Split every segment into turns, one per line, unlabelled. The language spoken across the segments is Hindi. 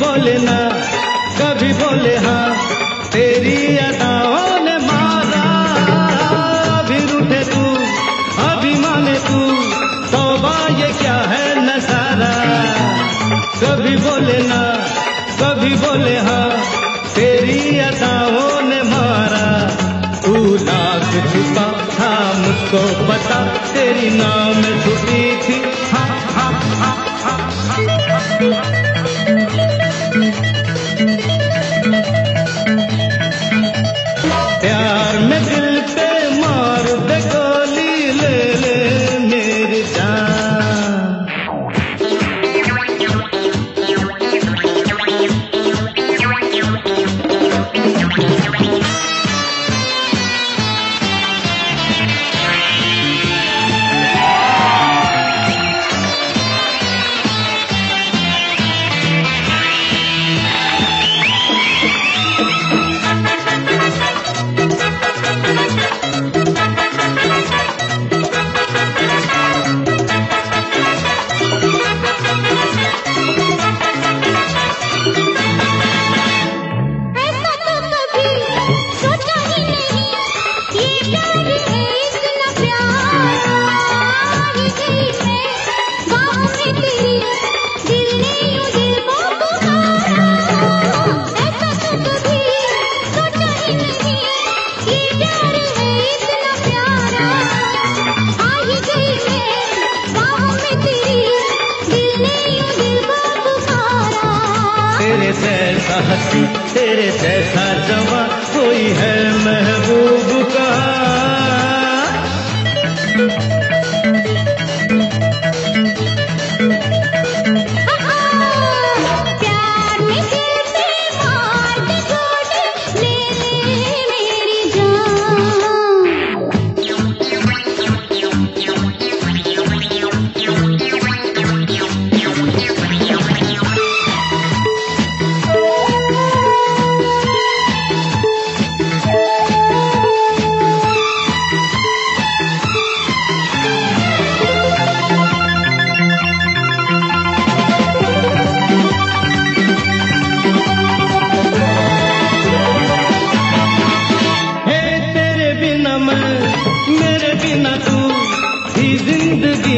बोले ना कभी बोले हाँ तेरी अदाओं ने मारा। अभी रूठे तू अभी माने तू तोबा ये क्या है नज़ारा कभी बोले ना कभी बोले हाँ तेरी अदाओं ने मारा। तू कुछ छुपा था मुझको पता तेरी नाम छुपी थी। हा हा, हा, हा,
हा, हा, हा, हा, हा। तेरे
जैसा जवा कोई है महबूब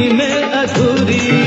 में
अधूरी